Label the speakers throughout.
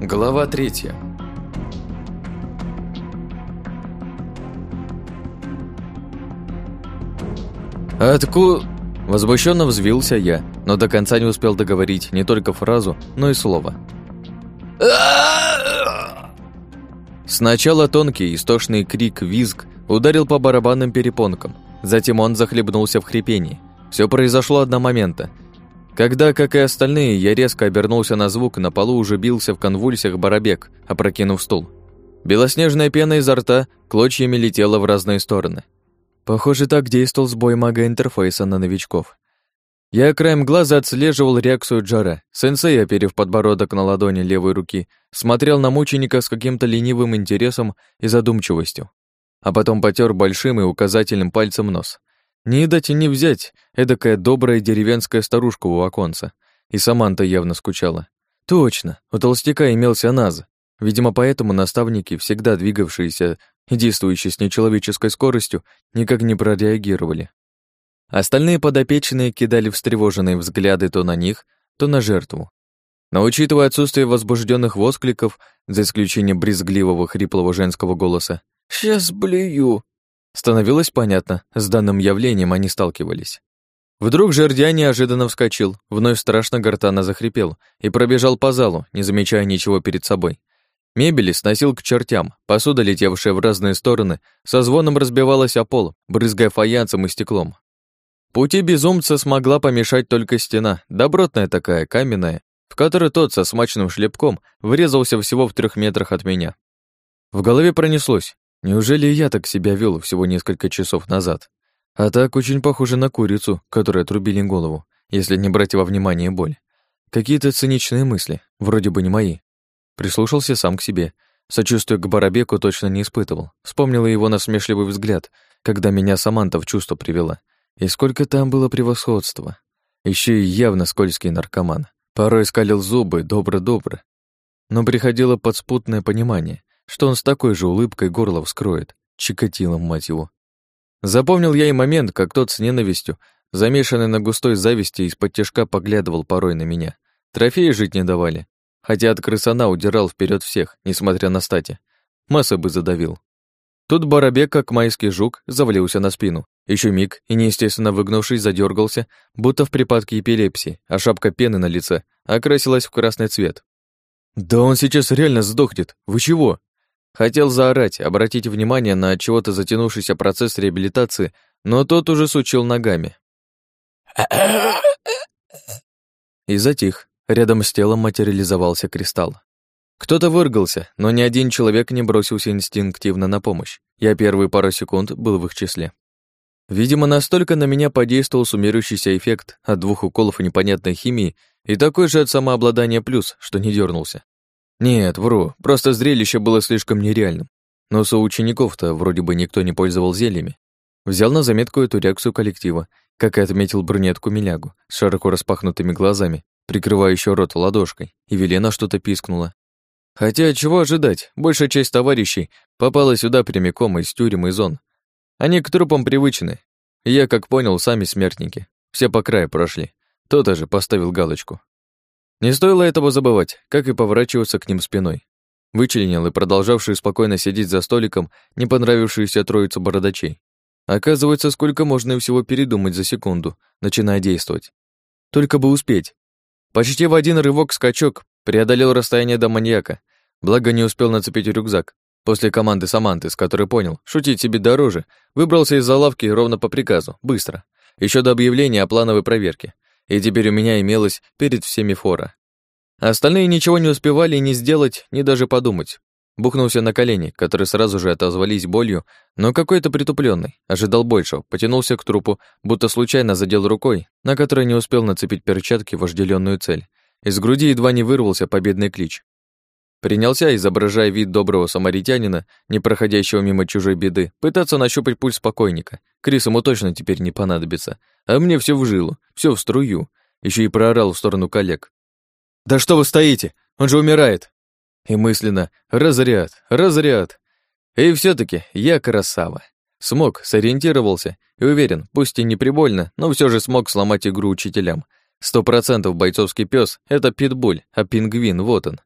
Speaker 1: Глава третья. Отку... Возмущенно взвился я, но до конца не успел договорить не только фразу, но и слово. Сначала тонкий, истошный крик-визг ударил по барабанным перепонкам, затем он захлебнулся в хрипении. Все произошло одномоментно. Когда, как и остальные, я резко обернулся на звук, на полу уже бился в конвульсиях барабек, опрокинув стул. Белоснежная пена изо рта клочьями летела в разные стороны. Похоже, так действовал сбой мага-интерфейса на новичков. Я краем глаза отслеживал реакцию Джара. Сенсей, оперев подбородок на ладони левой руки, смотрел на мученика с каким-то ленивым интересом и задумчивостью. А потом потер большим и указательным пальцем нос. Не дать и не взять, эдакая добрая деревенская старушка у оконца. И Саманта явно скучала. Точно, у толстяка имелся Наз. Видимо, поэтому наставники, всегда двигавшиеся и действующие с нечеловеческой скоростью, никак не прореагировали. Остальные подопечные кидали встревоженные взгляды то на них, то на жертву. Но учитывая отсутствие возбужденных воскликов, за исключением брезгливого хриплого женского голоса «Сейчас блюю», становилось понятно, с данным явлением они сталкивались. Вдруг жердя неожиданно вскочил, вновь страшно гортано захрипел и пробежал по залу, не замечая ничего перед собой. Мебели сносил к чертям, посуда, летевшая в разные стороны, со звоном разбивалась о пол, брызгая фаянсом и стеклом. Пути безумца смогла помешать только стена, добротная такая, каменная, в которой тот со смачным шлепком врезался всего в трех метрах от меня. В голове пронеслось. Неужели я так себя вел всего несколько часов назад? А так очень похоже на курицу, которой отрубили голову, если не брать во внимание боль. Какие-то циничные мысли, вроде бы не мои. Прислушался сам к себе. Сочувствия к Барабеку точно не испытывал. Вспомнила его насмешливый взгляд, когда меня Саманта в чувство привела. И сколько там было превосходства. Еще и явно скользкий наркоман. Порой скалил зубы, добро-добро. Но приходило подспутное понимание, что он с такой же улыбкой горло вскроет, чикатилом, мать его. Запомнил я и момент, как тот с ненавистью, замешанный на густой зависти, из-под тяжка поглядывал порой на меня. Трофеи жить не давали, хотя от крысана удирал вперед всех, несмотря на стати. Масса бы задавил. Тут Барабек, как майский жук, завалился на спину. Еще миг и, неестественно выгнувшись, задергался, будто в припадке эпилепсии, а шапка пены на лице окрасилась в красный цвет. «Да он сейчас реально сдохнет! Вы чего?» Хотел заорать, обратить внимание на чего-то затянувшийся процесс реабилитации, но тот уже сучил ногами. И затих, Рядом с телом материализовался кристалл. Кто-то выргался, но ни один человек не бросился инстинктивно на помощь. Я первые пару секунд был в их числе. Видимо, настолько на меня подействовал суммирующийся эффект от двух уколов непонятной химии и такой же от самообладания плюс, что не дернулся. Нет, вру, просто зрелище было слишком нереальным. Но соучеников-то вроде бы никто не пользовал зельями. Взял на заметку эту реакцию коллектива, как и отметил брюнетку Милягу с широко распахнутыми глазами прикрывающую рот ладошкой, и Велена что-то пискнула. Хотя чего ожидать, большая часть товарищей попала сюда прямиком из тюрем и зон. Они к трупам привычны. Я, как понял, сами смертники. Все по краю прошли. Тот же поставил галочку. Не стоило этого забывать, как и поворачиваться к ним спиной. Вычленил и продолжавший спокойно сидеть за столиком не понравившуюся троицу бородачей. Оказывается, сколько можно всего передумать за секунду, начиная действовать. Только бы успеть. Почти в один рывок скачок преодолел расстояние до маньяка, благо не успел нацепить рюкзак. После команды Саманты, с которой понял, шутить себе дороже, выбрался из-за лавки ровно по приказу, быстро, еще до объявления о плановой проверке. И теперь у меня имелось перед всеми фора. Остальные ничего не успевали ни сделать, ни даже подумать. Бухнулся на колени, которые сразу же отозвались болью, но какой-то притупленный, ожидал большего, потянулся к трупу, будто случайно задел рукой, на которой не успел нацепить перчатки в вожделенную цель. Из груди едва не вырвался победный клич. Принялся, изображая вид доброго самаритянина, не проходящего мимо чужой беды, пытаться нащупать пульс покойника. Крис ему точно теперь не понадобится. А мне все в жилу, все в струю. Еще и проорал в сторону коллег. «Да что вы стоите? Он же умирает!» И мысленно «разряд, разряд». И все таки я красава. Смог, сориентировался и уверен, пусть и не прибольно, но все же смог сломать игру учителям. Сто процентов бойцовский пес это питбуль, а пингвин вот он.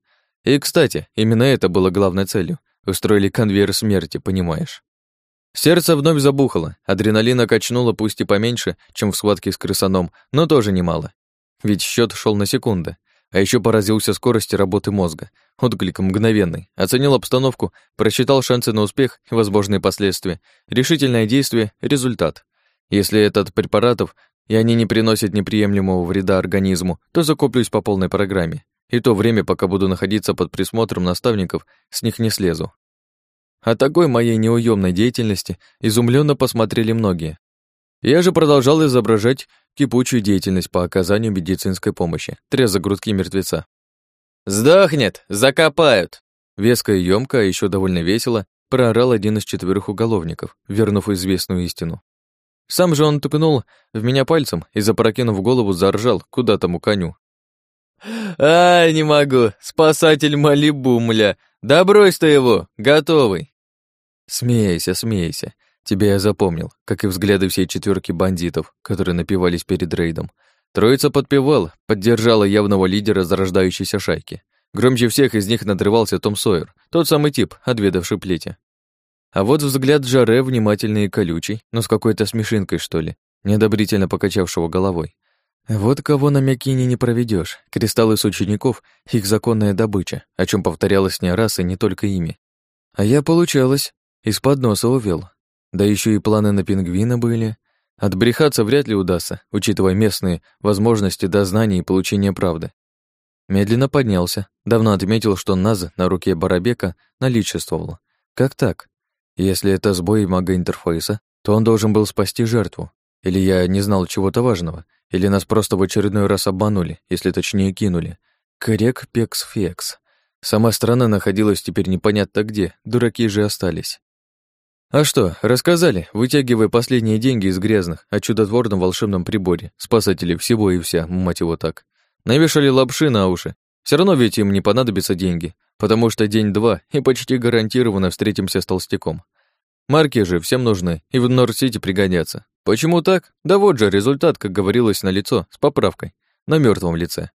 Speaker 1: И, кстати, именно это было главной целью. Устроили конвейер смерти, понимаешь. Сердце вновь забухало, адреналина качнуло пусть и поменьше, чем в схватке с крысаном, но тоже немало. Ведь счет шел на секунды. А еще поразился скорости работы мозга. Отклик мгновенный. Оценил обстановку, просчитал шансы на успех и возможные последствия. Решительное действие — результат. Если этот препаратов, и они не приносят неприемлемого вреда организму, то закоплюсь по полной программе. И то время, пока буду находиться под присмотром наставников, с них не слезу. О такой моей неуемной деятельности изумленно посмотрели многие. Я же продолжал изображать кипучую деятельность по оказанию медицинской помощи, тряс грудки мертвеца. «Сдохнет! Закопают!» Веско и ёмко, а ещё довольно весело, проорал один из четверых уголовников, вернув известную истину. Сам же он тупнул в меня пальцем и, запрокинув голову, заржал куда тому коню. «А, не могу! Спасатель Малибу, мля! Да брось ты его! Готовый!» Смейся, смейся. Тебя я запомнил, как и взгляды всей четверки бандитов, которые напивались перед рейдом. Троица подпевала, поддержала явного лидера зарождающейся шайки. Громче всех из них надрывался Том Сойер, тот самый тип, отведавший плети. А вот взгляд Жаре внимательный и колючий, но с какой-то смешинкой, что ли, неодобрительно покачавшего головой. Вот кого на Мякине не проведешь. Кристаллы с учеников — их законная добыча, о чем повторялось не раз и не только ими. А я, получалось, из-под носа увел. Да еще и планы на пингвина были. Отбрехаться вряд ли удастся, учитывая местные возможности дознания и получения правды. Медленно поднялся, давно отметил, что Наза на руке Барабека наличествовала. Как так? Если это сбой мага-интерфейса, то он должен был спасти жертву. Или я не знал чего-то важного, или нас просто в очередной раз обманули, если точнее кинули. Крек пекс фекс. Сама страна находилась теперь непонятно где, дураки же остались. А что, рассказали, вытягивая последние деньги из грязных о чудотворном волшебном приборе, спасатели всего и вся, мать его так. Навешали лапши на уши. Все равно ведь им не понадобятся деньги, потому что день-два и почти гарантированно встретимся с толстяком. Марки же всем нужны и в Норд-Сити пригодятся. Почему так? Да вот же результат, как говорилось на лицо, с поправкой, на мертвом лице.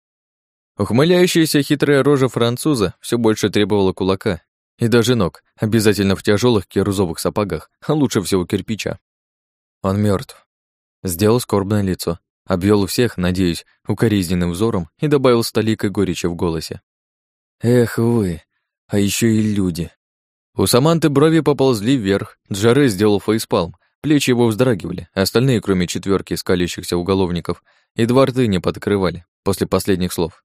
Speaker 1: Ухмыляющаяся хитрая рожа француза все больше требовала кулака, и даже ног, обязательно в тяжелых кирзовых сапогах, а лучше всего кирпича. Он мертв. Сделал скорбное лицо, обвел всех, надеюсь, укоризненным взором и добавил столикой горечи в голосе. Эх вы, а еще и люди. У Саманты брови поползли вверх, Джаре сделал фейспалм, плечи его вздрагивали, остальные, кроме четверки скалящихся уголовников, едва рты не подкрывали после последних слов.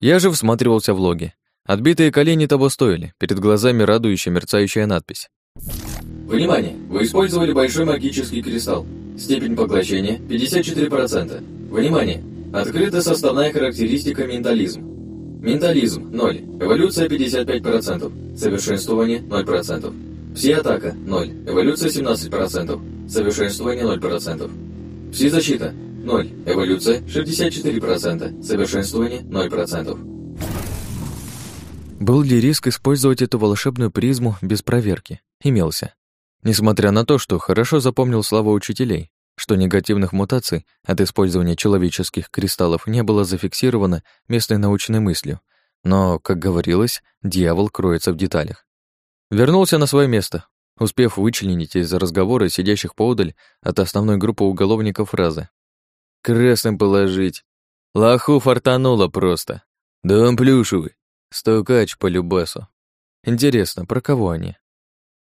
Speaker 1: Я же всматривался в логи, Отбитые колени того стоили, перед глазами радующая мерцающая надпись.
Speaker 2: Внимание! Вы использовали большой магический кристалл. Степень поглощения 54%. Внимание! Открыта составная характеристика ментализм. Ментализм 0. Эволюция 55%. Совершенствование 0%. Пси-атака 0. Эволюция 17%. Совершенствование 0%. Пси-защита 0. Эволюция 64%. Совершенствование 0%.
Speaker 1: Был ли риск использовать эту волшебную призму без проверки? Имелся. Несмотря на то, что хорошо запомнил слова учителей, что негативных мутаций от использования человеческих кристаллов не было зафиксировано местной научной мыслью, но, как говорилось, дьявол кроется в деталях. Вернулся на свое место, успев вычленить из разговора сидящих поодаль от основной группы уголовников фразы. «Красным положить. Лоху фартануло просто. Дом плюшевый. Стукач по любесу. Интересно, про кого они?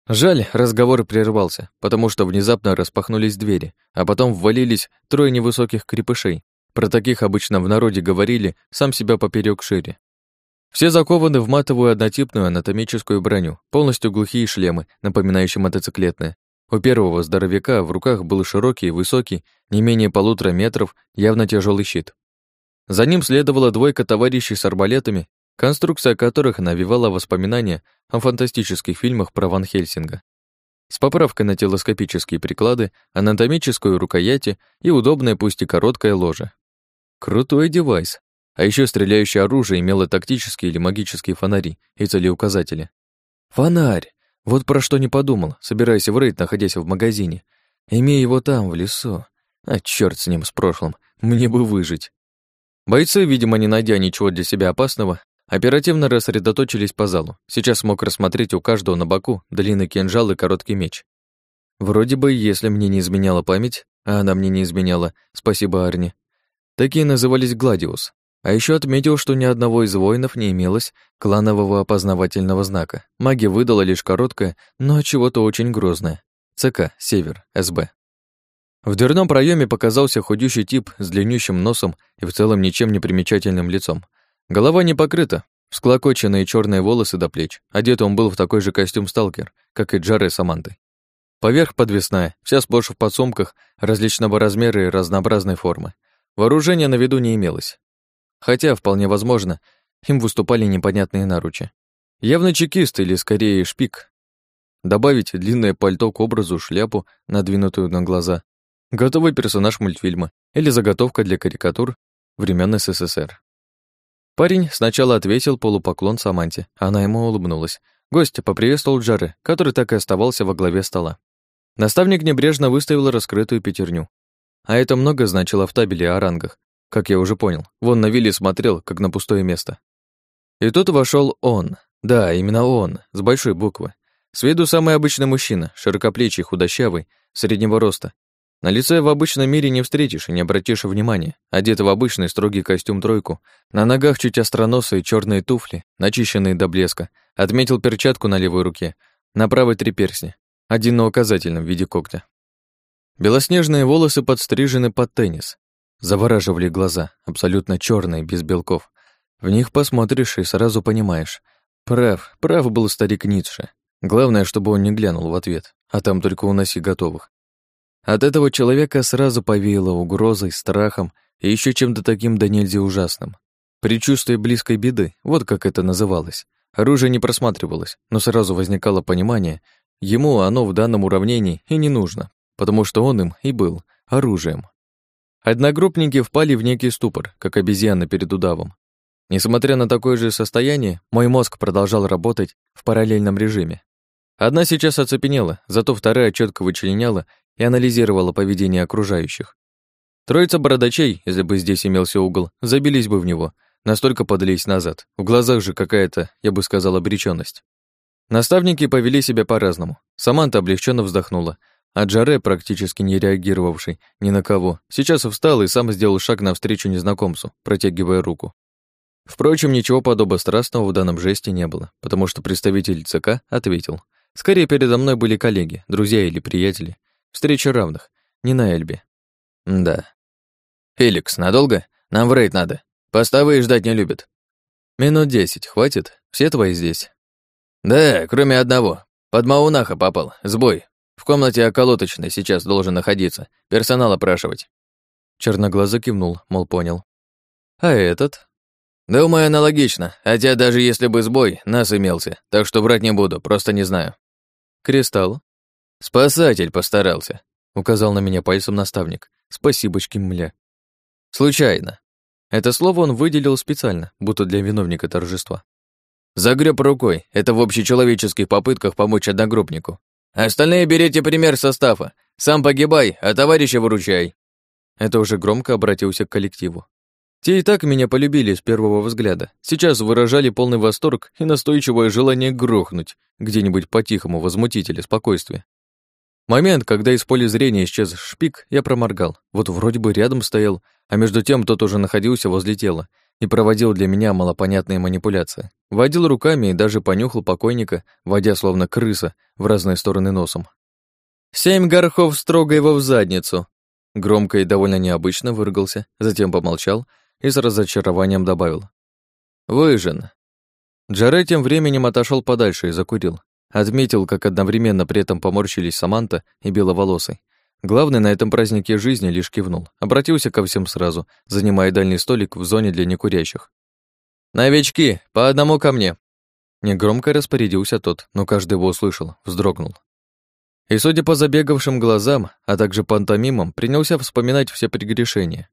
Speaker 1: Жаль, разговор прервался, потому что внезапно распахнулись двери, а потом ввалились трое невысоких крепышей. Про таких обычно в народе говорили сам себя поперек шире. Все закованы в матовую однотипную анатомическую броню, полностью глухие шлемы, напоминающие мотоциклетные. У первого здоровяка в руках был широкий, высокий, не менее полутора метров, явно тяжелый щит. За ним следовала двойка товарищей с арбалетами конструкция которых навевала воспоминания о фантастических фильмах про Ван Хельсинга. С поправкой на телескопические приклады, анатомическую рукояти и удобное, пусть и короткое ложе. Крутой девайс. А еще стреляющее оружие имело тактические или магические фонари и целеуказатели. Фонарь! Вот про что не подумал, собираясь в рейд, находясь в магазине. Имея его там, в лесу. А черт с ним, с прошлым. Мне бы выжить. Бойцы, видимо, не найдя ничего для себя опасного, оперативно рассредоточились по залу. Сейчас смог рассмотреть у каждого на боку длинный кинжал и короткий меч. Вроде бы, если мне не изменяла память, а она мне не изменяла, спасибо Арни, такие назывались Гладиус. А еще отметил, что ни одного из воинов не имелось кланового опознавательного знака. Магия выдала лишь короткое, но чего-то очень грозное. ЦК, Север, СБ. В дверном проеме показался худющий тип с длиннющим носом и в целом ничем не примечательным лицом. Голова не покрыта, всклокоченные черные волосы до плеч. Одет он был в такой же костюм сталкер, как и Джаре с Амантой. Поверх подвесная, вся сплошь в подсумках различного размера и разнообразной формы. Вооружения на виду не имелось. Хотя, вполне возможно, им выступали непонятные наручи. Явно чекист или, скорее, шпик. Добавить длинное пальто к образу, шляпу, надвинутую на глаза. Готовый персонаж мультфильма или заготовка для карикатур времен СССР. Парень сначала ответил полупоклон Саманте, она ему улыбнулась. Гость поприветствовал Джары, который так и оставался во главе стола. Наставник небрежно выставил раскрытую пятерню. А это много значило в табеле о рангах, как я уже понял. Вон на Вилли смотрел, как на пустое место. И тут вошел он. Да, именно он, с большой буквы. С виду самый обычный мужчина, широкоплечий, худощавый, среднего роста. На лице в обычном мире не встретишь и не обратишь внимания. Одет в обычный строгий костюм-тройку. На ногах чуть остроносые черные туфли, начищенные до блеска. Отметил перчатку на левой руке, на правой три перстня. Один на указательном в виде когтя. Белоснежные волосы подстрижены под теннис. Завораживали глаза, абсолютно черные, без белков. В них посмотришь и сразу понимаешь. Прав, прав был старик Ницше. Главное, чтобы он не глянул в ответ, а там только уноси готовых. От этого человека сразу повеяло угрозой, страхом и еще чем-то таким да нельзя ужасным. Предчувствие близкой беды, вот как это называлось. Оружие не просматривалось, но сразу возникало понимание, ему оно в данном уравнении и не нужно, потому что он им и был, оружием. Одногруппники впали в некий ступор, как обезьяны перед удавом. Несмотря на такое же состояние, мой мозг продолжал работать в параллельном режиме. Одна сейчас оцепенела, зато вторая четко вычленяла и анализировала поведение окружающих. Троица бородачей, если бы здесь имелся угол, забились бы в него, настолько подались назад. В глазах же какая-то, я бы сказал, обречённость. Наставники повели себя по-разному. Саманта облегченно вздохнула, а Джаре, практически не реагировавший ни на кого, сейчас встал и сам сделал шаг навстречу незнакомцу, протягивая руку. Впрочем, ничего подобострастного в данном жесте не было, потому что представитель ЦК ответил. Скорее, передо мной были коллеги, друзья или приятели. Встреча равных, не на Эльбе. Да. «Феликс, надолго? Нам в рейд надо. Поставы ждать не любят». «Минут десять, хватит? Все твои здесь?» «Да, кроме одного. Под Маунаха попал. Сбой. В комнате околоточной сейчас должен находиться. Персонал опрашивать». Черноглазый кивнул, мол, понял. «А этот?»
Speaker 2: «Думаю, аналогично. Хотя даже если бы сбой, нас имелся. Так что врать не буду, просто не знаю».
Speaker 1: «Кристалл?»
Speaker 2: «Спасатель постарался», —
Speaker 1: указал на меня пальцем наставник. «Спасибочки, мля».
Speaker 2: «Случайно».
Speaker 1: Это слово он выделил специально, будто для виновника торжества.
Speaker 2: Загреб рукой. Это в общечеловеческих попытках помочь одногруппнику. Остальные берите пример состава. Сам погибай, а товарища выручай.
Speaker 1: Это уже громко обратился к коллективу. Те и так меня полюбили с первого взгляда. Сейчас выражали полный восторг и настойчивое желание грохнуть где-нибудь по-тихому возмутителя спокойствия. Момент, когда из поля зрения исчез шпик, я проморгал. Вот вроде бы рядом стоял, а между тем тот уже находился возле тела и проводил для меня малопонятные манипуляции. Водил руками и даже понюхал покойника, водя словно крыса в разные стороны носом. «Семь горхов строго его в задницу!» Громко и довольно необычно выругался, затем помолчал и с разочарованием добавил. «Выжен». Джаре тем временем отошел подальше и закурил. Отметил, как одновременно при этом поморщились Саманта и Беловолосый. Главный на этом празднике жизни лишь кивнул, обратился ко всем сразу, занимая дальний столик в зоне для некурящих. «Новички, по одному ко мне!» Негромко распорядился тот, но каждый его услышал, вздрогнул. И, судя по забегавшим глазам, а также пантомимам, принялся вспоминать все прегрешения.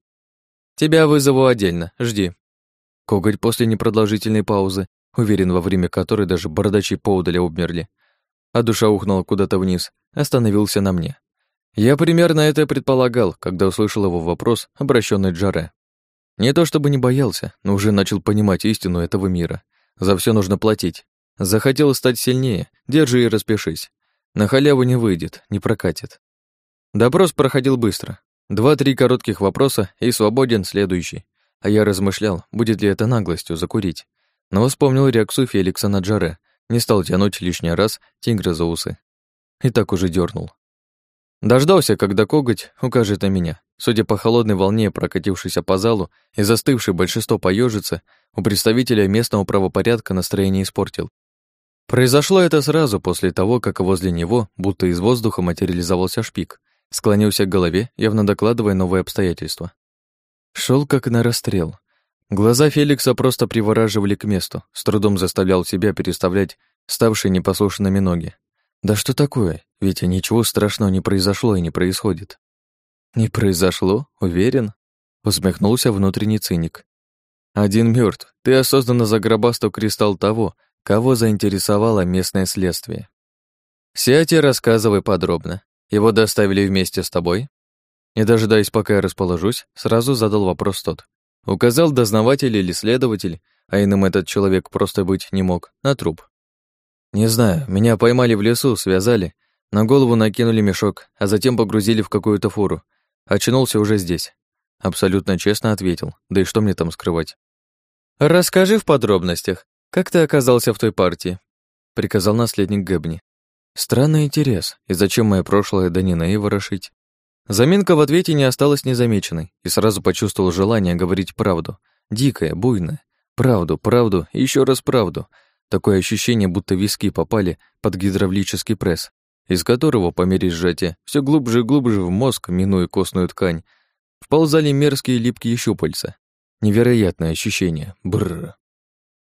Speaker 1: «Тебя вызову отдельно, жди». Коготь после непродолжительной паузы, уверен, во время которой даже бородачи поудаля обмерли, а душа ухнула куда-то вниз, остановился на мне. Я примерно это предполагал, когда услышал его вопрос, обращенный Джаре. Не то чтобы не боялся, но уже начал понимать истину этого мира. За все нужно платить. Захотел стать сильнее, держи и распишись. На халяву не выйдет, не прокатит. Допрос проходил быстро. Два-три коротких вопроса и свободен следующий. А я размышлял, будет ли это наглостью закурить. Но вспомнил реакцию Феликса на Джаре, не стал тянуть лишний раз тигра за усы. И так уже дернул. Дождался, когда коготь укажет на меня. Судя по холодной волне, прокатившейся по залу и застывшей большинство поежится, у представителя местного правопорядка настроение испортил. Произошло это сразу после того, как возле него, будто из воздуха, материализовался шпик, склонился к голове, явно докладывая новые обстоятельства. Шел как на расстрел. Глаза Феликса просто привораживали к месту, с трудом заставлял себя переставлять ставшие непослушными ноги. Да что такое? Ведь ничего страшного не произошло и не происходит. Не произошло, уверен? Усмехнулся внутренний циник. Один мертв. Ты осознанно загробастал кристалл того, кого заинтересовало местное следствие. Сядь и рассказывай подробно. Его доставили вместе с тобой? Не дожидаясь, пока я расположусь, сразу задал вопрос тот. Указал дознаватель или следователь, а иным этот человек просто быть не мог, на труп. Не знаю, меня поймали в лесу, связали, на голову накинули мешок, а затем погрузили в какую-то фуру. Очнулся уже здесь. Абсолютно честно ответил, да и что мне там скрывать. «Расскажи в подробностях, как ты оказался в той партии?» приказал наследник Гэбни. Странный интерес, и зачем мое прошлое до Нинеи ворошить? Заминка в ответе не осталась незамеченной, и сразу почувствовал желание говорить правду. Дикое, буйное. Правду, правду и еще раз правду. Такое ощущение, будто виски попали под гидравлический пресс, из которого, по мере сжатия, все глубже и глубже в мозг, минуя костную ткань, вползали мерзкие липкие щупальца. Невероятное ощущение. Бррр.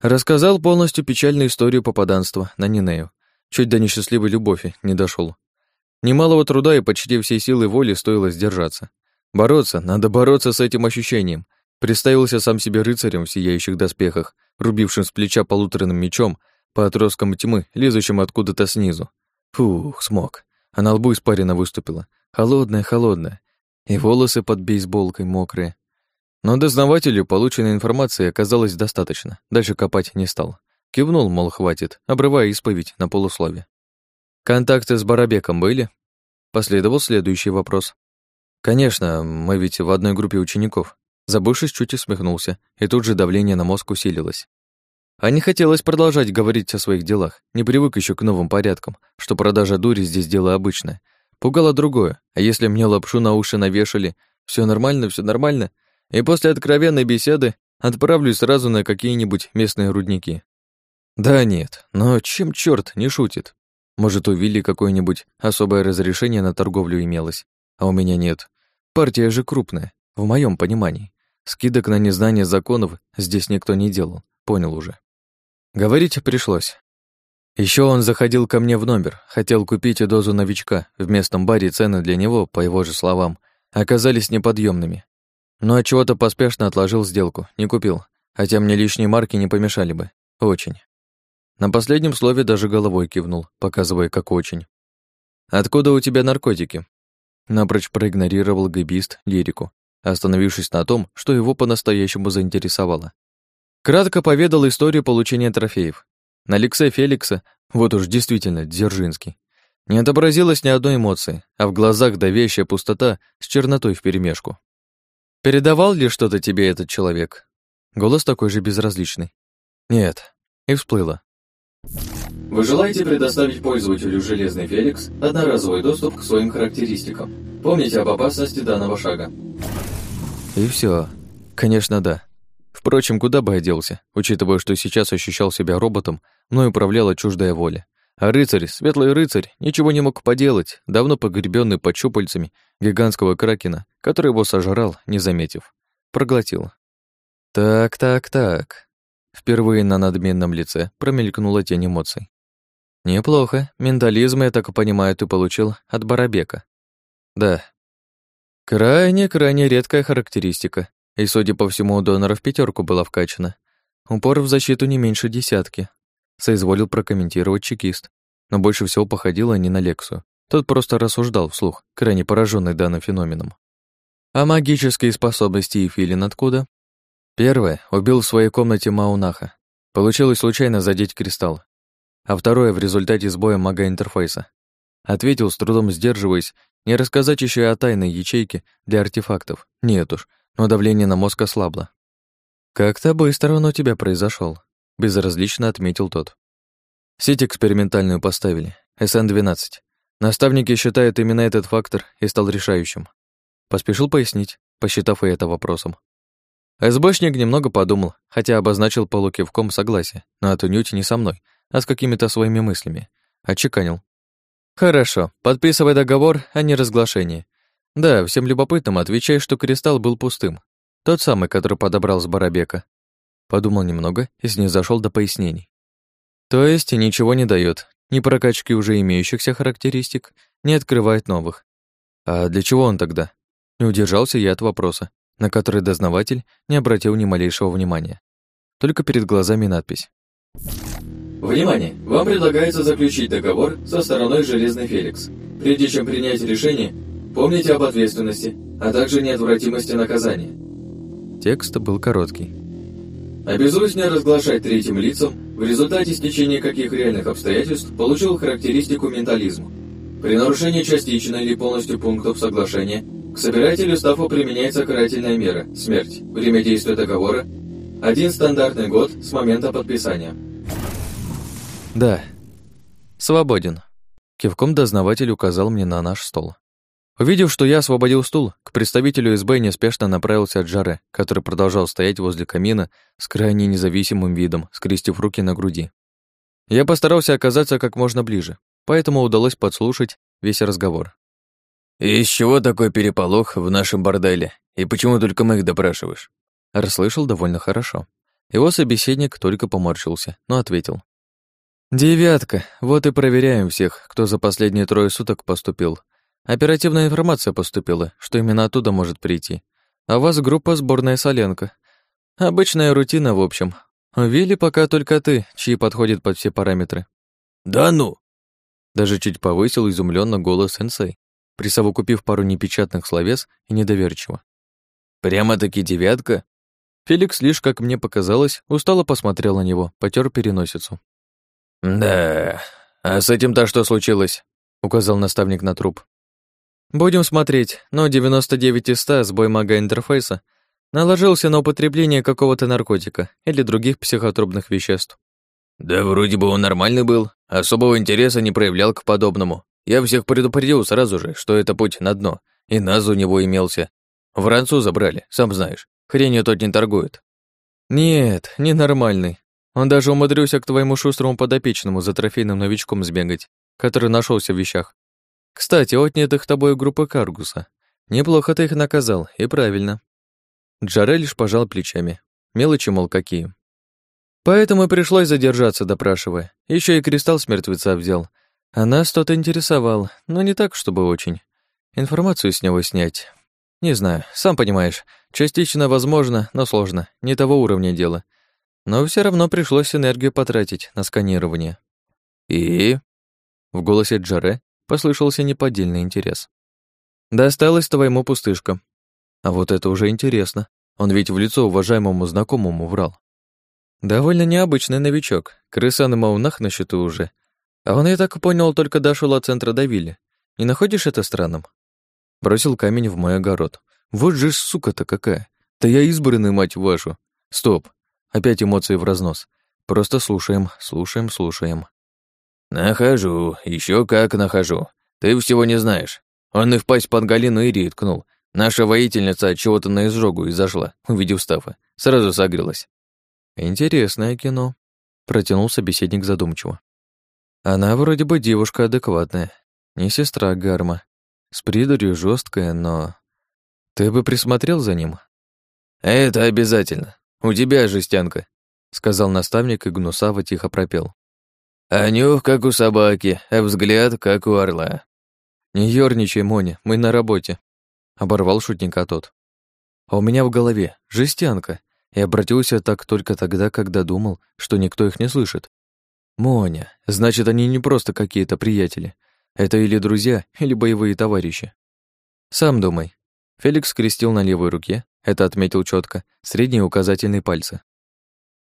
Speaker 1: Рассказал полностью печальную историю попаданства на Нинею. Чуть до несчастливой любови не дошел. Немалого труда и почти всей силы воли стоило сдержаться. Бороться, надо бороться с этим ощущением. Представился сам себе рыцарем в сияющих доспехах, рубившим с плеча полуторным мечом по отросткам тьмы, лезущим откуда-то снизу. Фух, смог. А на лбу испарина выступила. Холодная, холодная. И волосы под бейсболкой мокрые. Но дознавателю полученной информации оказалось достаточно. Дальше копать не стал. Кивнул, мол, хватит, обрывая исповедь на полуслове. Контакты с Барабеком были? Последовал следующий вопрос. Конечно, мы ведь в одной группе учеников. Забывшись, чуть усмехнулся, и тут же давление на мозг усилилось. А не хотелось продолжать говорить о своих делах, не привык еще к новым порядкам, что продажа дури здесь дело обычное. Пугало другое, а если мне лапшу на уши навешали, все нормально, все нормально, и после откровенной беседы отправлюсь сразу на какие-нибудь местные рудники. Да нет, но чем черт не шутит? Может, у Вилли какое-нибудь особое разрешение на торговлю имелось, а у меня нет. Партия же крупная, в моем понимании. Скидок на незнание законов здесь никто не делал, понял уже. Говорить пришлось. Еще он заходил ко мне в номер, хотел купить дозу новичка. В местном баре цены для него, по его же словам, оказались неподъемными. Но от чего-то поспешно отложил сделку, не купил, хотя мне лишние марки не помешали бы. Очень. На последнем слове даже головой кивнул, показывая, как очень. «Откуда у тебя наркотики?» Напрочь проигнорировал гибист лирику, остановившись на том, что его по-настоящему заинтересовало. Кратко поведал историю получения трофеев. На лице Феликса, вот уж действительно Дзержинский, не отобразилось ни одной эмоции, а в глазах давящая пустота с чернотой вперемешку. «Передавал ли что-то тебе этот человек?» Голос такой же безразличный. «Нет». И всплыло.
Speaker 3: Вы желаете предоставить пользователю «Железный Феликс» одноразовый доступ к своим характеристикам? Помните об опасности данного шага.
Speaker 1: И все. Конечно, да. Впрочем, куда бы я делся, учитывая, что сейчас ощущал себя роботом, мной управляла чуждая воля. А рыцарь, светлый рыцарь, ничего не мог поделать, давно погребенный под щупальцами гигантского кракена, который его сожрал, не заметив. Проглотил. Так, так, так. Впервые на надменном лице промелькнула тень эмоций. Неплохо. Ментализм, я так понимаю, ты получил от Барабека. Да. Крайне-крайне редкая характеристика. И, судя по всему, у донора в пятерку была вкачана. Упор в защиту не меньше десятки. Соизволил прокомментировать чекист. Но больше всего походило не на Лексу. Тот просто рассуждал вслух, крайне пораженный данным феноменом. А магические способности и филин откуда? Первое, убил в своей комнате Маунаха. Получилось случайно задеть кристалл. А второе, в результате сбоя мага-интерфейса. Ответил, с трудом сдерживаясь, не рассказать еще и о тайной ячейке для артефактов. Нет уж, но давление на мозг ослабло. «Как-то быстро он у тебя произошел, безразлично отметил тот. Сеть экспериментальную поставили, СН-12. Наставники считают именно этот фактор и стал решающим. Поспешил пояснить, посчитав и это вопросом. СБшник немного подумал, хотя обозначил полукивком согласие, но отнюдь не со мной, а с какими-то своими мыслями. Отчеканил. «Хорошо, подписывай договор о неразглашении. Да, всем любопытным отвечай, что кристалл был пустым. Тот самый, который подобрал с Барабека». Подумал немного и снизошёл до пояснений. То есть ничего не дает, ни прокачки уже имеющихся характеристик, ни открывает новых. А для чего он тогда? Не удержался я от вопроса, на который дознаватель не обратил ни малейшего внимания. Только перед глазами надпись.
Speaker 3: Внимание! Вам предлагается заключить договор со стороной Железный Феликс. Прежде чем принять решение, помните об ответственности, а также неотвратимости наказания.
Speaker 1: Текст был короткий.
Speaker 3: Обязуюсь не разглашать третьим лицам, в результате стечения каких реальных обстоятельств получил характеристику ментализма. При нарушении частично или полностью пунктов соглашения к собирателю стафу применяется карательная мера – смерть. Время действия договора – один стандартный год с момента подписания.
Speaker 1: «Да, свободен», — кивком дознаватель указал мне на наш стол. Увидев, что я освободил стул, к представителю СБ неспешно направился от Джаре, который продолжал стоять возле камина с крайне независимым видом, скрестив руки на груди. Я постарался оказаться как можно ближе, поэтому удалось подслушать весь разговор.
Speaker 2: «Из чего такой переполох в нашем борделе? И почему только мы их допрашиваешь?»
Speaker 1: Расслышал довольно хорошо. Его собеседник только поморщился, но ответил. «Девятка. Вот и проверяем всех, кто за последние трое суток поступил. Оперативная информация поступила, что именно оттуда может прийти. А вас группа сборная Соленко. Обычная рутина, в общем. Вилли пока только ты, чьи подходят под все параметры».
Speaker 2: «Да ну!»
Speaker 1: Даже чуть повысил изумленно голос сенсей, присовокупив пару непечатных словес и недоверчиво.
Speaker 2: «Прямо-таки девятка?»
Speaker 1: Феликс лишь, как мне показалось, устало посмотрел на него, потер переносицу.
Speaker 2: «Да, а с этим-то что случилось?» — указал наставник на труп.
Speaker 1: «Будем смотреть, но 99 из 100 сбой мага интерфейса наложился на употребление какого-то наркотика или других психотропных веществ».
Speaker 2: «Да вроде бы он нормальный был, особого интереса не проявлял к подобному. Я всех предупредил сразу же, что это путь на дно, и наз у него имелся. В ранцу забрали, сам знаешь, хренью тот не торгует».
Speaker 1: «Нет, ненормальный. Он даже умудрился к твоему шустрому подопечному за трофейным новичком сбегать, который нашелся в вещах. Кстати, отнятых тобой группы Каргуса. Неплохо ты их наказал, и правильно. Джаре лишь пожал плечами. Мелочи, мол, какие. Поэтому пришлось задержаться, допрашивая. Еще и кристалл с мертвеца взял. А нас тот интересовал, но не так, чтобы очень. Информацию с него снять. Не знаю, сам понимаешь, частично возможно, но сложно. Не того уровня дело. Но все равно пришлось энергию потратить на сканирование.
Speaker 2: И?
Speaker 1: В голосе Джаре послышался неподдельный интерес. Досталось твоему пустышка. А вот это уже интересно. Он ведь в лицо уважаемому знакомому врал. Довольно необычный новичок. Крыса на маунах на счету уже. А он, я так понял, только дошел от центра до вилли. Не находишь это странным? Бросил камень в мой огород. Вот же сука-то какая. Да я избранный, мать вашу. Стоп, Опять эмоции в разнос. Просто слушаем, слушаем, слушаем.
Speaker 2: Нахожу, еще как нахожу. Ты всего не знаешь. Он и в пасть под Галину Ири ткнул. Наша воительница от чего-то на изжогу изошла, увидев Стафа. Сразу согрелась.
Speaker 1: Интересное кино. Протянул собеседник задумчиво. Она вроде бы девушка адекватная. Не сестра Гарма. С придурью жесткая, но... Ты бы присмотрел за ним?
Speaker 2: Это обязательно. «У тебя жестянка», — сказал наставник и гнусаво тихо пропел. «А нюх, как у собаки, а взгляд, как у орла».
Speaker 1: «Не ёрничай, Моня, мы на работе», — оборвал шутника тот. «А у меня в голове жестянка, и обратился так только тогда, когда думал, что никто их не слышит. Моня, значит, они не просто какие-то приятели. Это или друзья, или боевые товарищи. Сам думай». Феликс скрестил на левой руке Это отметил четко, средний и указательный пальцы.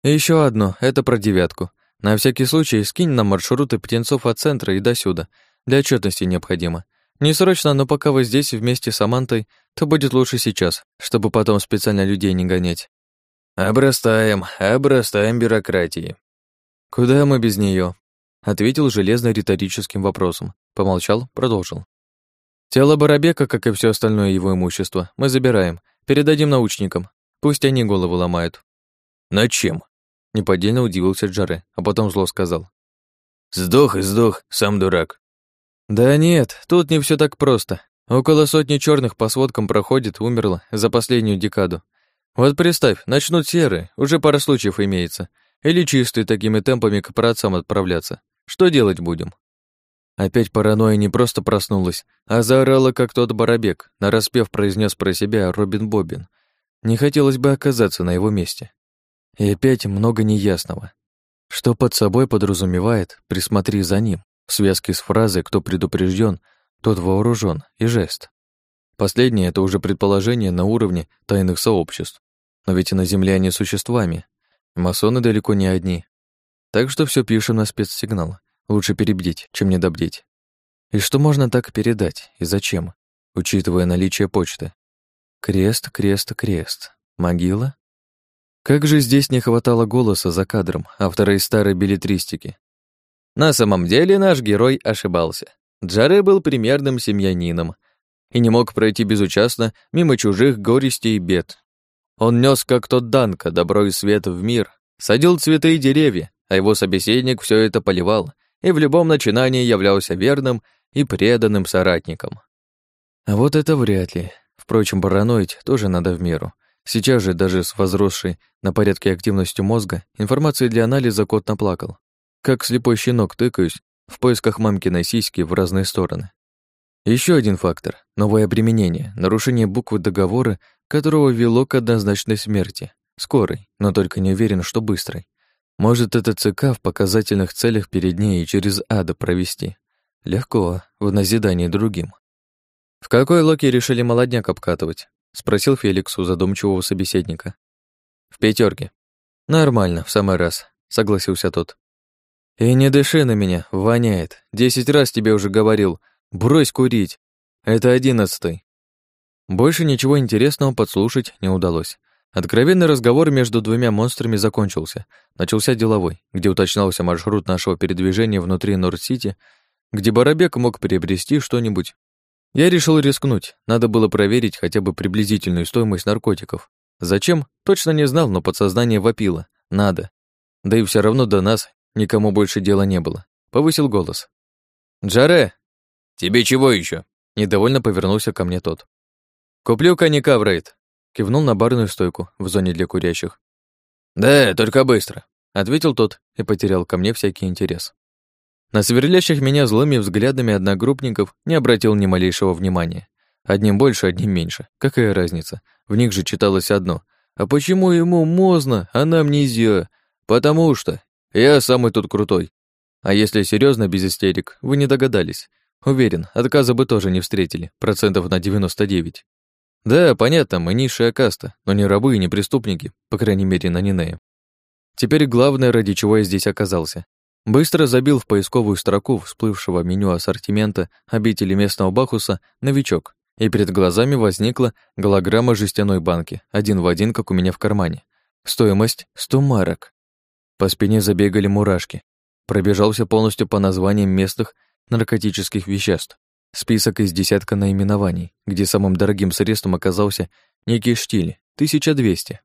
Speaker 1: И еще одно, это про девятку. На всякий случай скинь нам маршруты птенцов от центра и до сюда. Для отчетности необходимо. Не срочно, но пока вы здесь вместе с Амантой, то будет лучше сейчас, чтобы потом специально людей не гонять.
Speaker 2: Обрастаем, обрастаем бюрократией.
Speaker 1: Куда мы без нее? ответил железно-риторическим вопросом. Помолчал, продолжил. Тело Барабека, как и все остальное его имущество, мы забираем, передадим научникам. Пусть они голову ломают.
Speaker 2: Над чем?
Speaker 1: Неподдельно удивился Джаре, а потом зло сказал.
Speaker 2: Сдох и сдох, сам дурак.
Speaker 1: Да нет, тут не все так просто. Около сотни черных по сводкам проходит, умерло за последнюю декаду. Вот представь, начнут серые, уже пара случаев имеется. Или чистые такими темпами к праотцам отправляться. Что делать будем? Опять паранойя не просто проснулась, а заорала, как тот барабек, нараспев произнес про себя Робин Бобин. Не хотелось бы оказаться на его месте. И опять много неясного. Что под собой подразумевает «присмотри за ним» в связке с фразой «кто предупрежден, тот вооружен» и жест. Последнее — это уже предположение на уровне тайных сообществ. Но ведь и на Земле они существами. Масоны далеко не одни. Так что все пишем на спецсигнал. Лучше перебдеть, чем недобдеть. И что можно так передать, и зачем, учитывая наличие почты? Крест, крест, крест. Могила? Как же здесь не хватало голоса за кадром, автора из старой билетристики. На самом деле наш герой ошибался. Джаре был примерным семьянином и не мог пройти безучастно мимо чужих горестей и бед. Он нес, как тот Данка, добро и свет в мир, садил цветы и деревья, а его собеседник все это поливал и в любом начинании являлся верным и преданным соратником. А вот это вряд ли. Впрочем, параноить тоже надо в меру. Сейчас же, даже с возросшей на порядке активностью мозга, информации для анализа кот наплакал. Как слепой щенок тыкаюсь в поисках мамкиной сиськи в разные стороны. Еще один фактор — новое применение, нарушение буквы договора, которого вело к однозначной смерти. Скорой, но только не уверен, что быстрой. Может, это ЦК в показательных целях перед ней и через ада провести. Легко, в назидании другим. «В какой локи решили молодняк обкатывать?» — спросил Феликс у задумчивого собеседника. «В пятерке. «Нормально, в самый раз», — согласился тот. «И не дыши на меня, воняет. Десять раз тебе уже говорил. Брось курить. Это одиннадцатый». Больше ничего интересного подслушать не удалось. Откровенный разговор между двумя монстрами закончился. Начался деловой, где уточнялся маршрут нашего передвижения внутри Норд-Сити, где Барабек мог приобрести что-нибудь. Я решил рискнуть, надо было проверить хотя бы приблизительную стоимость наркотиков. Зачем? Точно не знал, но подсознание вопило. Надо. Да и все равно до нас Никому больше дела не было. Повысил голос. «Джаре!»
Speaker 2: «Тебе чего еще?
Speaker 1: Недовольно повернулся ко мне тот. «Куплю коньяка в рейд», — кивнул на барную стойку в зоне для курящих.
Speaker 2: «Да, только быстро», —
Speaker 1: ответил тот и потерял ко мне всякий интерес. На сверлящих меня злыми взглядами одногруппников не обратил ни малейшего внимания. Одним больше, одним меньше. Какая разница? В них же читалось одно. А почему ему можно, а нам нельзя? Потому что я самый тут крутой. А если серьезно без истерик, вы не догадались. Уверен, отказа бы тоже не встретили, процентов на 99. Да, понятно, мы низшая каста, но не рабы и не преступники, по крайней мере, на Нинее. Теперь главное, ради чего я здесь оказался. Быстро забил в поисковую строку всплывшего меню ассортимента обители местного Бахуса «Новичок», и перед глазами возникла голограмма жестяной банки, один в один, как у меня в кармане. Стоимость — 100 марок. По спине забегали мурашки. Пробежался полностью по названиям местных наркотических веществ. Список из десятка наименований, где самым дорогим средством оказался некий штиль, 1200.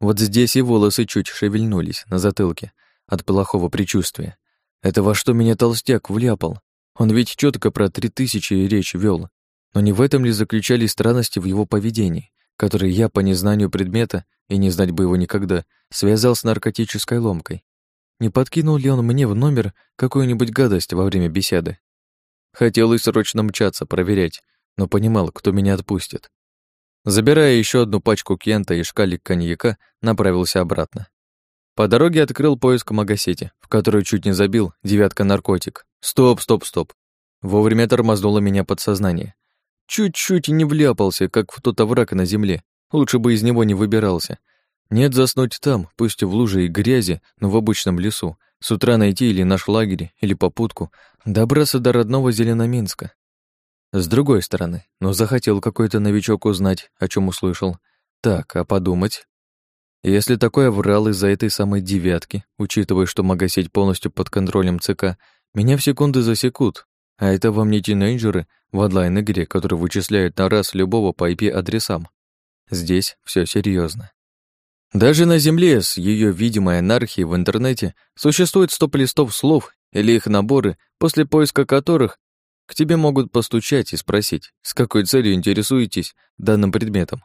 Speaker 1: Вот здесь и волосы чуть шевельнулись на затылке от плохого предчувствия. Это во что меня толстяк вляпал? Он ведь четко про три тысячи речь вел. Но не в этом ли заключались странности в его поведении? который я по незнанию предмета, и не знать бы его никогда, связал с наркотической ломкой. Не подкинул ли он мне в номер какую-нибудь гадость во время беседы? Хотел и срочно мчаться, проверять, но понимал, кто меня отпустит. Забирая еще одну пачку кента и шкалик коньяка, направился обратно. По дороге открыл поиск магасети, в которую чуть не забил девятка наркотик. Стоп, стоп, стоп. Вовремя тормознуло меня подсознание. Чуть-чуть и не вляпался, как в тот овраг на земле. лучше бы из него не выбирался. Нет заснуть там, пусть в луже и грязи, но в обычном лесу. С утра найти или наш лагерь, или попутку, добраться до родного Зеленоминска. С другой стороны, но захотел какой-то новичок узнать, о чем услышал. Так, а подумать? Если такое врал из-за этой самой девятки, учитывая, что магосеть полностью под контролем ЦК, меня в секунды засекут. А это вам не тинейджеры в онлайн-игре, которые вычисляют на раз любого по IP-адресам. Здесь все серьезно. Даже на Земле с ее видимой анархией в интернете существует стоп листов слов или их наборы, после поиска которых к тебе могут постучать и спросить, с какой целью интересуетесь данным предметом.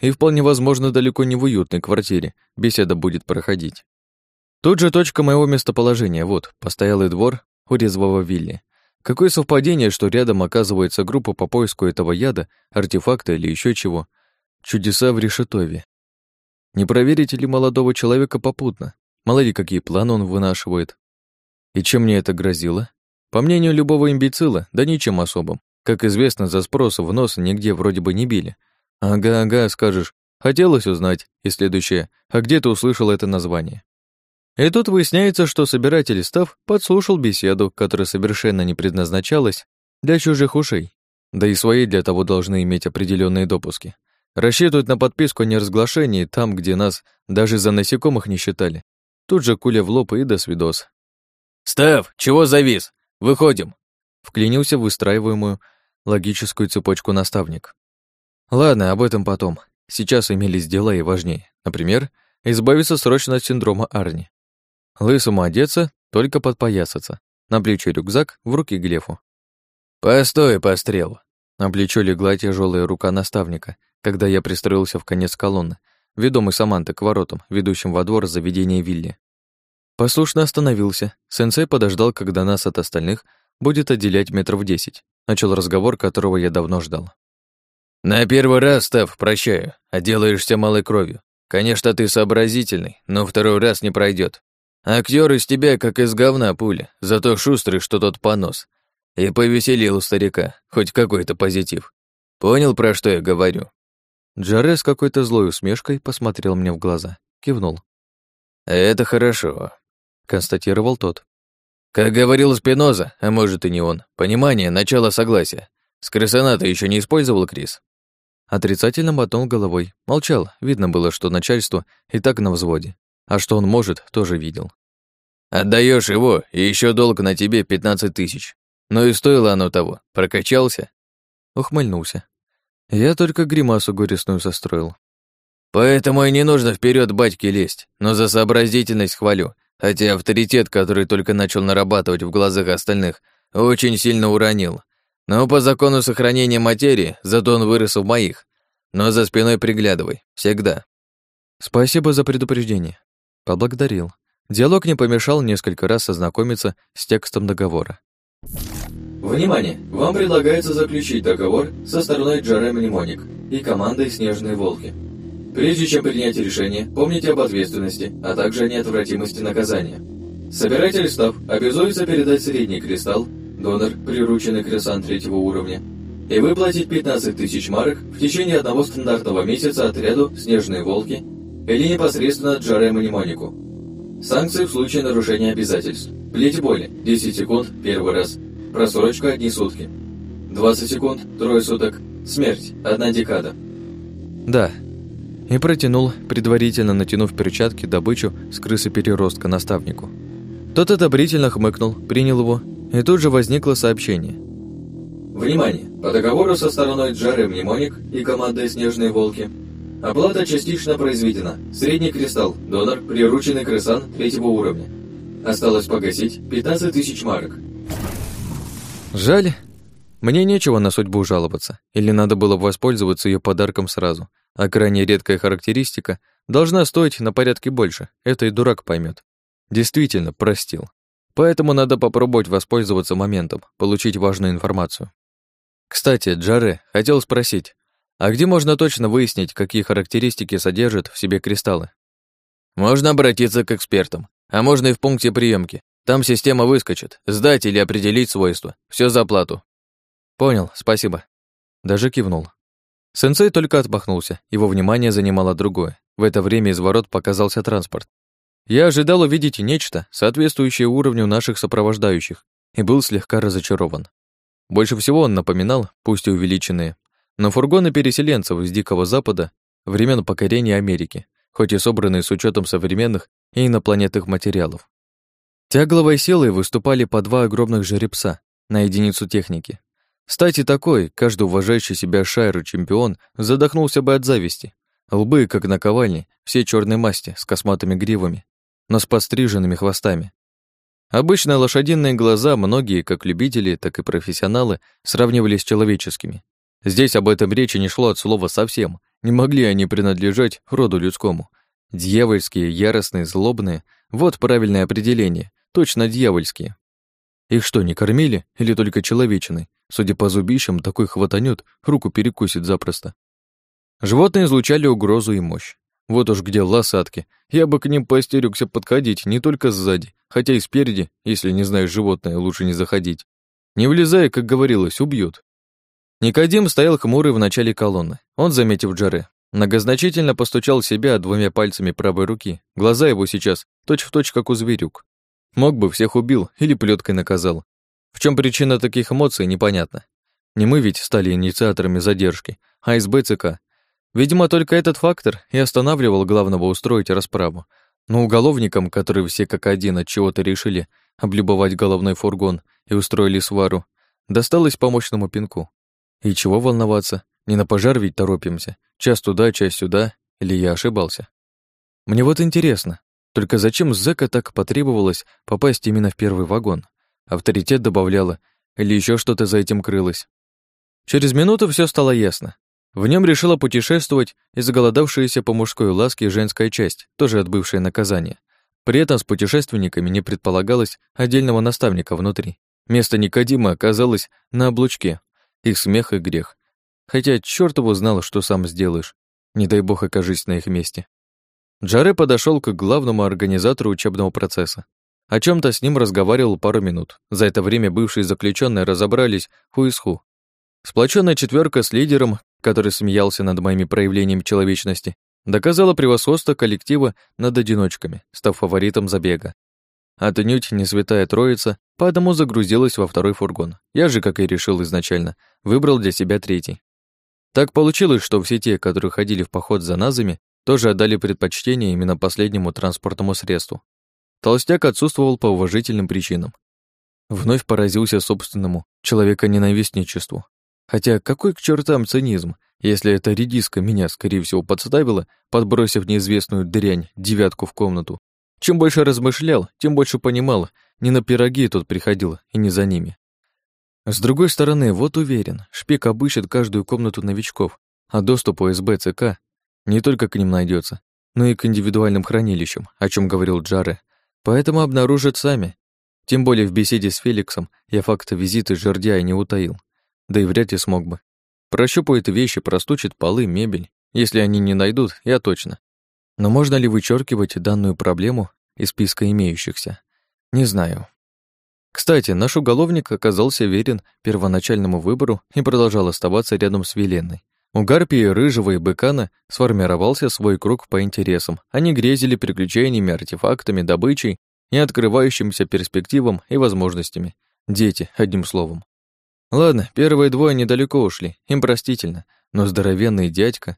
Speaker 1: И вполне возможно, далеко не в уютной квартире беседа будет проходить. Тут же точка моего местоположения, вот, постоялый двор у резвого Вилли. Какое совпадение, что рядом оказывается группа по поиску этого яда, артефакта или еще чего. Чудеса в Решетове. Не проверить ли молодого человека попутно? Мало ли, какие планы он вынашивает. И чем мне это грозило? По мнению любого имбецила, да ничем особым. Как известно, за спрос в нос нигде вроде бы не били. Ага-ага, скажешь. Хотелось узнать. И следующее. А где ты услышал это название? И тут выясняется, что собиратель став подслушал беседу, которая совершенно не предназначалась для чужих ушей. Да и свои для того должны иметь определенные допуски. Рассчитывают на подписку о неразглашении там, где нас даже за насекомых не считали. Тут же куля в лоб и до свидос.
Speaker 2: «Став, чего завис? Выходим!»
Speaker 1: Вклинился в выстраиваемую логическую цепочку наставник. Ладно, об этом потом. Сейчас имелись дела и важнее. Например, избавиться срочно от синдрома Арни. Лысому одеться, только подпоясаться. На плече рюкзак, в руки Глефу.
Speaker 2: «Постой, пострел!»
Speaker 1: На плечо легла тяжелая рука наставника, когда я пристроился в конец колонны, ведомый Саманты к воротам, ведущим во двор заведения Вилли. Послушно остановился. Сенсей подождал, когда нас от остальных будет отделять метров десять. Начал разговор, которого я давно ждал.
Speaker 2: «На первый раз, Став, прощаю, отделаешься малой кровью. Конечно, ты сообразительный, но второй раз не пройдет. Актер из тебя как из говна пуля, зато шустрый, что тот понос. И повеселил старика, хоть какой-то позитив. Понял, про что я говорю?»
Speaker 1: Джаре с какой-то злой усмешкой посмотрел мне в глаза, кивнул.
Speaker 2: «Это хорошо
Speaker 1: констатировал тот.
Speaker 2: Как говорил Спиноза, а может и не он, понимание, начало согласия. С крысоната еще не использовал Крис?
Speaker 1: Отрицательно мотнул головой. Молчал, видно было, что начальство и так на взводе. А что он может, тоже видел.
Speaker 2: Отдаешь его, и еще долг на тебе пятнадцать тысяч. Ну и стоило оно того. Прокачался?
Speaker 1: Ухмыльнулся. Я только гримасу горестную состроил.
Speaker 2: Поэтому и не нужно вперед батьки лезть, но за сообразительность хвалю. Хотя авторитет, который только начал нарабатывать в глазах остальных, очень сильно уронил. Но по закону сохранения материи, зато он вырос в моих. Но за спиной приглядывай, всегда.
Speaker 1: Спасибо за предупреждение. Поблагодарил. Диалог не помешал несколько раз ознакомиться с текстом договора.
Speaker 3: Внимание! Вам предлагается заключить договор со стороной Джарем Лимоник и командой «Снежные волки». Прежде чем принять решение, помните об ответственности, а также о неотвратимости наказания. Собиратель став обязуется передать средний кристалл, донор, прирученный кресан третьего уровня, и выплатить 15 тысяч марок в течение одного стандартного месяца отряду «Снежные волки» или непосредственно Джарему Немонику. Санкции в случае нарушения обязательств. Плеть боли – 10 секунд – первый раз. Просрочка – одни сутки. 20 секунд – трое суток. Смерть – одна декада.
Speaker 1: Да, и протянул, предварительно натянув перчатки, добычу с крысы переростка наставнику. Тот одобрительно хмыкнул, принял его, и тут же возникло сообщение.
Speaker 3: Внимание! По договору со стороной Джарем Мнемоник и командой «Снежные волки» оплата частично произведена. Средний кристалл, донор, прирученный крысан третьего уровня. Осталось погасить 15 тысяч марок.
Speaker 1: Жаль. Мне нечего на судьбу жаловаться, или надо было воспользоваться ее подарком сразу – а крайне редкая характеристика должна стоить на порядке больше, это и дурак поймет. Действительно, простил. Поэтому надо попробовать воспользоваться моментом, получить важную информацию. Кстати, Джаре, хотел спросить, а где можно точно выяснить, какие характеристики содержат в себе кристаллы?
Speaker 2: Можно обратиться к экспертам, а можно и в пункте приемки. Там система выскочит, сдать или определить свойства. Все за оплату.
Speaker 1: Понял, спасибо. Даже кивнул. Сенсей только отмахнулся, его внимание занимало другое. В это время из ворот показался транспорт. Я ожидал увидеть нечто, соответствующее уровню наших сопровождающих, и был слегка разочарован. Больше всего он напоминал, пусть и увеличенные, но фургоны переселенцев из Дикого Запада времен покорения Америки, хоть и собранные с учетом современных и инопланетных материалов. Тягловой силой выступали по два огромных жеребца на единицу техники. Стати такой, каждый уважающий себя шайр и чемпион задохнулся бы от зависти. Лбы, как наковальни, все черной масти, с косматыми гривами, но с подстриженными хвостами. Обычно лошадиные глаза многие, как любители, так и профессионалы, сравнивали с человеческими. Здесь об этом речи не шло от слова совсем. Не могли они принадлежать роду людскому. Дьявольские, яростные, злобные — вот правильное определение. Точно дьявольские. Их что, не кормили? Или только человечины? Судя по зубищам, такой хватанет, руку перекусит запросто. Животные излучали угрозу и мощь. Вот уж где лосатки. Я бы к ним постерегся подходить не только сзади, хотя и спереди, если не знаешь животное, лучше не заходить. Не влезая, как говорилось, убьют. Никодим стоял хмурый в начале колонны. Он, заметив Джаре, многозначительно постучал себя двумя пальцами правой руки. Глаза его сейчас точь-в-точь, точь, как у зверюк. Мог бы, всех убил или плеткой наказал. В чем причина таких эмоций, непонятно. Не мы ведь стали инициаторами задержки, а СБЦК. Видимо, только этот фактор и останавливал главного устроить расправу. Но уголовникам, которые все как один от чего-то решили облюбовать головной фургон и устроили свару, досталось по мощному пинку. И чего волноваться? Не на пожар ведь торопимся. Час туда, час сюда. Или я ошибался? Мне вот интересно, только зачем зэка так потребовалось попасть именно в первый вагон? Авторитет добавляла или еще что-то за этим крылось? Через минуту все стало ясно. В нем решила путешествовать и заголодавшаяся по мужской ласке женская часть, тоже отбывшая наказание. При этом с путешественниками не предполагалось отдельного наставника внутри. Место Никодима оказалось на облучке. Их смех и грех. Хотя чёрт его знал, что сам сделаешь. Не дай бог окажись на их месте. Джаре подошел к главному организатору учебного процесса. О чем то с ним разговаривал пару минут. За это время бывшие заключенные разобрались ху из ху. Сплоченная четверка с лидером, который смеялся над моими проявлениями человечности, доказала превосходство коллектива над одиночками, став фаворитом забега. Отнюдь не святая троица, по одному загрузилась во второй фургон. Я же, как и решил изначально, выбрал для себя третий. Так получилось, что все те, которые ходили в поход за назами, тоже отдали предпочтение именно последнему транспортному средству. Толстяк отсутствовал по уважительным причинам. Вновь поразился собственному человека-ненавистничеству. Хотя какой к чертам цинизм, если эта редиска меня, скорее всего, подставила, подбросив неизвестную дрянь девятку в комнату. Чем больше размышлял, тем больше понимал, не на пироги тут приходил, и не за ними. С другой стороны, вот уверен, шпик обыщет каждую комнату новичков, а доступ у СБ ЦК не только к ним найдется, но и к индивидуальным хранилищам, о чем говорил Джаре, поэтому обнаружат сами. Тем более в беседе с Феликсом я факт визита жердяя не утаил да и вряд ли смог бы. Прощупает вещи, простучит полы, мебель. Если они не найдут, я точно. Но можно ли вычеркивать данную проблему из списка имеющихся? Не знаю. Кстати, наш уголовник оказался верен первоначальному выбору и продолжал оставаться рядом с Веленной. У Гарпии, Рыжего и Быкана сформировался свой круг по интересам. Они грезили приключениями, артефактами, добычей и открывающимся перспективам и возможностями. Дети, одним словом. Ладно, первые двое недалеко ушли, им простительно, но здоровенный дядька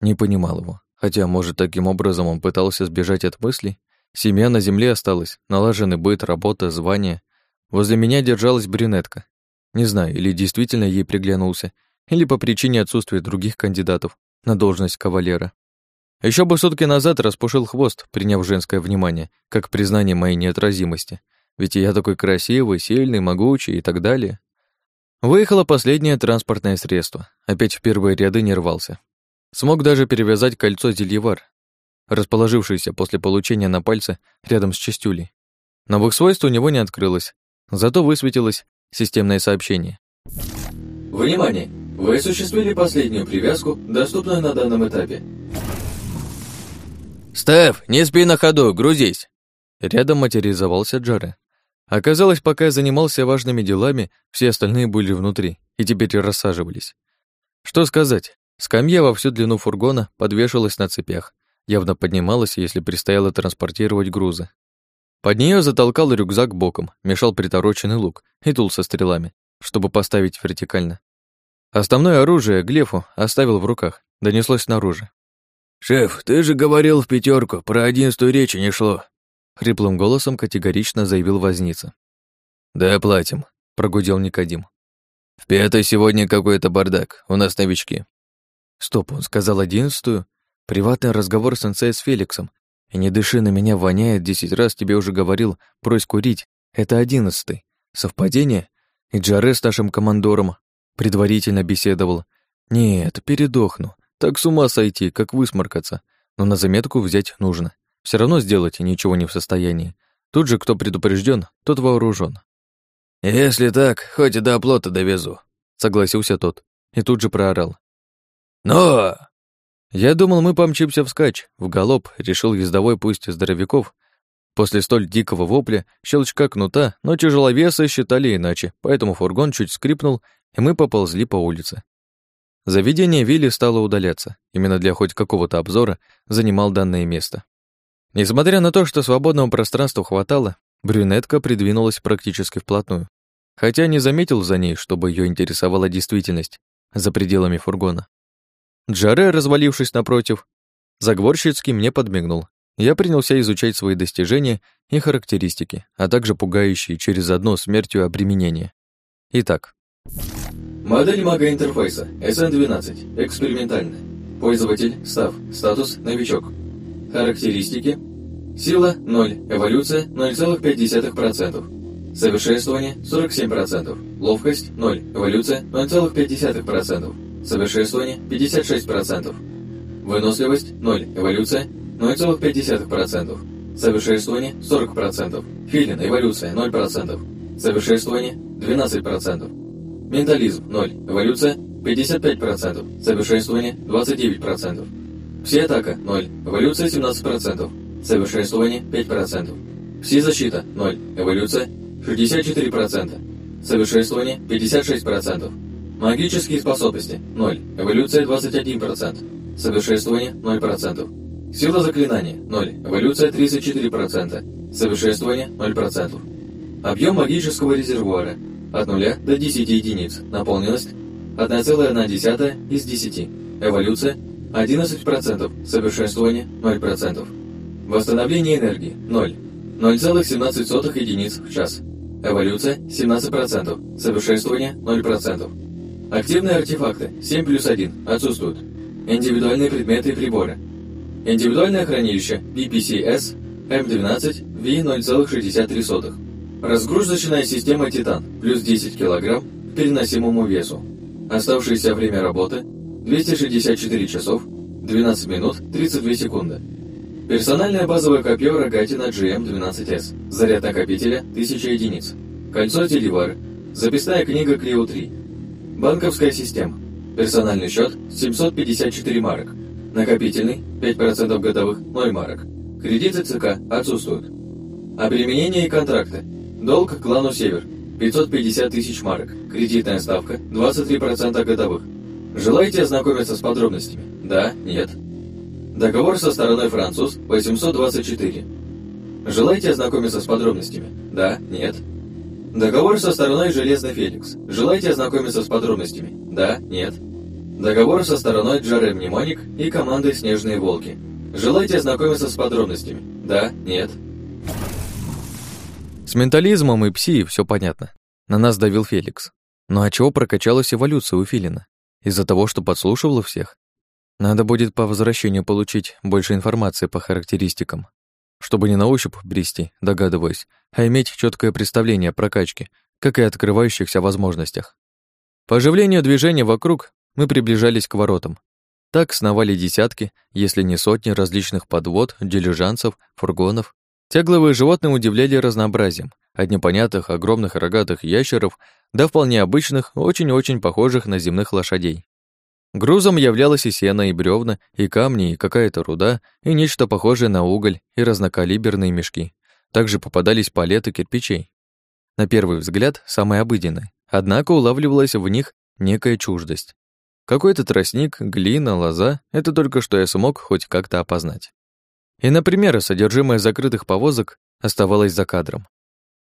Speaker 1: не понимал его. Хотя, может, таким образом он пытался сбежать от мыслей? Семья на земле осталась, налаженный быт, работа, звание. Возле меня держалась брюнетка. Не знаю, или действительно ей приглянулся, или по причине отсутствия других кандидатов на должность кавалера. Еще бы сутки назад распушил хвост, приняв женское внимание, как признание моей неотразимости. Ведь я такой красивый, сильный, могучий и так далее. Выехало последнее транспортное средство. Опять в первые ряды не рвался. Смог даже перевязать кольцо зельевар, расположившееся после получения на пальце рядом с частюлей. Новых свойств у него не открылось, зато высветилось системное сообщение.
Speaker 3: Внимание! Вы осуществили последнюю привязку, доступную на данном этапе.
Speaker 2: «Стеф, не спи на ходу, грузись!»
Speaker 1: Рядом материализовался Джаре. Оказалось, пока я занимался важными делами, все остальные были внутри и теперь рассаживались. Что сказать? Скамья во всю длину фургона подвешивалась на цепях, явно поднималась, если предстояло транспортировать грузы. Под нее затолкал рюкзак боком, мешал притороченный лук и тул со стрелами, чтобы поставить вертикально. Основное оружие Глефу оставил в руках, донеслось снаружи.
Speaker 2: «Шеф, ты же говорил в пятерку, про одиннадцатую речи не шло»,
Speaker 1: хриплым голосом категорично заявил возница.
Speaker 2: «Да, платим», — прогудел Никодим. «В пятой сегодня какой-то бардак, у нас новички».
Speaker 1: Стоп, он сказал одиннадцатую? Приватный разговор с сенсей с Феликсом. И не дыши на меня, воняет, десять раз тебе уже говорил, брось курить. Это одиннадцатый. Совпадение? И Джаре с нашим командором предварительно беседовал. Нет, передохну. Так с ума сойти, как высморкаться. Но на заметку взять нужно. Все равно сделать ничего не в состоянии. Тут же, кто предупрежден, тот вооружен.
Speaker 2: «Если так, хоть и до оплота довезу», — согласился тот. И тут же проорал. «Но!»
Speaker 1: Я думал, мы помчимся вскачь, в галоп, решил ездовой пусть здоровяков. После столь дикого вопля, щелчка кнута, но тяжеловесы считали иначе, поэтому фургон чуть скрипнул, и мы поползли по улице. Заведение Вилли стало удаляться. Именно для хоть какого-то обзора занимал данное место. Несмотря на то, что свободного пространства хватало, брюнетка придвинулась практически вплотную. Хотя не заметил за ней, чтобы ее интересовала действительность за пределами фургона. Джаре, развалившись напротив, Загворщицкий мне подмигнул. Я принялся изучать свои достижения и характеристики, а также пугающие через одно смертью обременения. Итак.
Speaker 3: Модель мага-интерфейса SN12, экспериментальная. Пользователь, став, статус, новичок. Характеристики. Сила 0, эволюция 0,5%. Совершенствование 47%. Ловкость 0, эволюция 0,5%. Совершенствование 56%. Выносливость 0, эволюция 0,5%. Совершенствование 40%. Филин, эволюция 0%. Совершенствование 12%. Ментализм 0, эволюция 55%. Совершенствование 29%. Все атака 0, эволюция 17%. Совершенствование 5%. Все защита 0, эволюция 64%. Совершенствование 56%. Магические способности – 0. Эволюция 21%. Совершенствование – 0%. Сила заклинания – 0. Эволюция 34%. Совершенствование – 0%. Объем магического резервуара – от 0 до 10 единиц. Наполненность – 1,1 из 10. Эволюция – 11%. Совершенствование – 0%. Восстановление энергии – 0. 0,17 единиц в час. Эволюция – 17%. Совершенствование – 0%. Активные артефакты 7 плюс 1 отсутствуют. Индивидуальные предметы и приборы. Индивидуальное хранилище PPCS M12 V0,63. Разгрузочная система Титан плюс 10 кг к переносимому весу. Оставшееся время работы 264 часов 12 минут 32 секунды. Персональное базовое копье Рогатина GM12S. Заряд накопителя 1000 единиц. Кольцо Теливар. Записная книга Клио 3. Банковская система. Персональный счет 754 марок. Накопительный 5% годовых 0 марок. Кредиты ЦК отсутствуют. Обременение и контракты. Долг клану Север 550 тысяч марок. Кредитная ставка 23% годовых. Желаете ознакомиться с подробностями? Да? Нет? Договор со стороной француз 824. Желаете ознакомиться с подробностями? Да? Нет? Договор со стороной Железный Феникс. Желаете ознакомиться с подробностями? Да? Нет? Договор со стороной Джарем Мнемоник и командой Снежные Волки. Желаете ознакомиться с подробностями? Да? Нет?
Speaker 1: С ментализмом и пси все понятно. На нас давил Феликс. Но а чего прокачалась эволюция у Филина? Из-за того, что подслушивала всех? Надо будет по возвращению получить больше информации по характеристикам чтобы не на ощупь брести, догадываюсь, а иметь четкое представление о прокачке, как и открывающихся возможностях. По оживлению движения вокруг мы приближались к воротам. Так сновали десятки, если не сотни различных подвод, дилижансов, фургонов. Тягловые животные удивляли разнообразием, от непонятных огромных рогатых ящеров до вполне обычных, очень-очень похожих на земных лошадей. Грузом являлось и сено, и бревна, и камни, и какая-то руда, и нечто похожее на уголь, и разнокалиберные мешки. Также попадались палеты кирпичей. На первый взгляд, самые обыденные, однако улавливалась в них некая чуждость. Какой-то тростник, глина, лоза — это только что я смог хоть как-то опознать. И, например, содержимое закрытых повозок оставалось за кадром.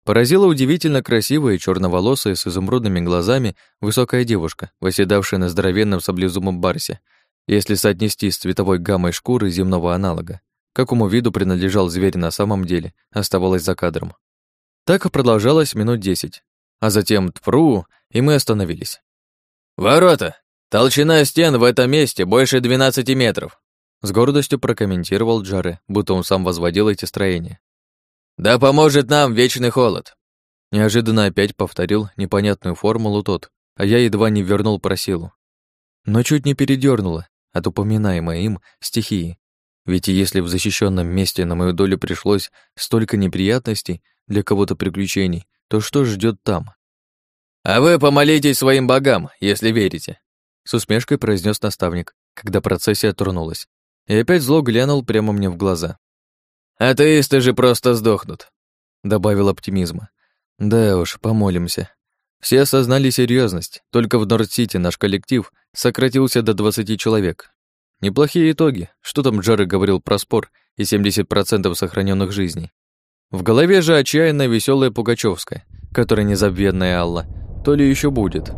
Speaker 1: Поразила удивительно красивая черноволосая с изумрудными глазами высокая девушка, восседавшая на здоровенном саблезумом барсе, если соотнести с цветовой гаммой шкуры земного аналога. Какому виду принадлежал зверь на самом деле, оставалось за кадром. Так продолжалось минут десять. А затем тпру, и мы остановились.
Speaker 2: «Ворота! Толщина стен в этом месте больше 12 метров!»
Speaker 1: С гордостью прокомментировал Джаре, будто он сам возводил эти строения.
Speaker 2: «Да поможет нам вечный холод!»
Speaker 1: Неожиданно опять повторил непонятную формулу тот, а я едва не вернул про силу. Но чуть не передёрнуло от упоминаемой им стихии. Ведь если в защищенном месте на мою долю пришлось столько неприятностей для кого-то приключений, то что ждет там?
Speaker 2: «А вы помолитесь своим богам, если верите»,
Speaker 1: с усмешкой произнес наставник, когда процессия тронулась. И опять зло глянул прямо мне в глаза.
Speaker 2: «Атеисты же просто сдохнут», —
Speaker 1: добавил оптимизма. «Да уж, помолимся». Все осознали серьезность. Только в Норд-Сити наш коллектив сократился до 20 человек. Неплохие итоги. Что там Джары говорил про спор и 70% сохраненных жизней. В голове же отчаянно веселая Пугачевская, которая незабвенная Алла, то ли еще будет.